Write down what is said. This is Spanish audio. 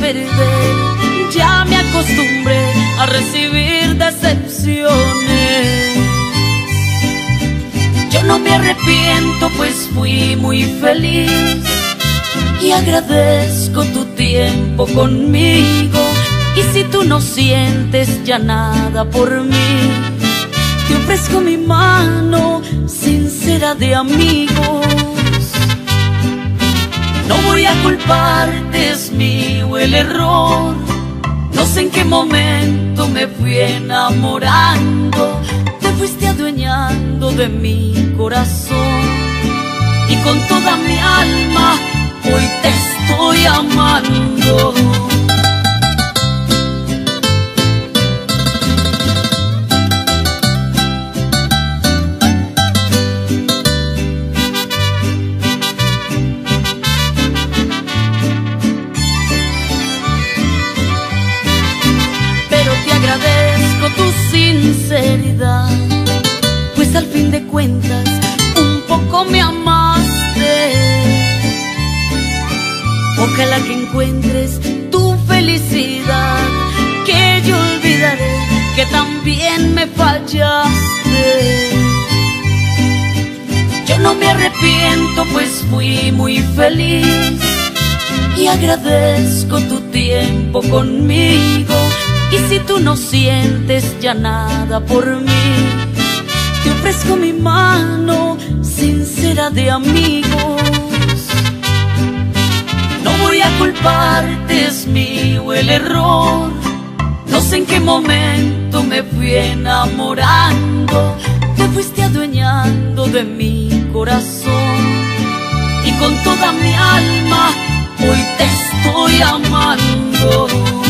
perder, ya me acostumbré a recibir decepciones. Yo no me arrepiento, pues fui muy feliz y agradezco tu tiempo conmigo. Y si tú no sientes ya nada por mí, te ofrezco mi mano sincera de amigos. No voy a culparte, es mío el error. No sé en qué momento me fui enamorando, te fuiste adueñando de mi corazón. Y con toda mi alma hoy te estoy amando. De cuentas un poco me amaste. Ojalá que encuentres tu felicidad, que yo olvidaré que también me fallaste. Yo no me arrepiento, pues fui muy feliz y agradezco tu tiempo conmigo. Y si tú no sientes ya nada por mí, te ofrezco mi mano sincera de amigos. No voy a culparte, es mío el error. No sé en qué momento me fui enamorando, te fuiste adueñando de mi corazón. Y con toda mi alma hoy te estoy amando.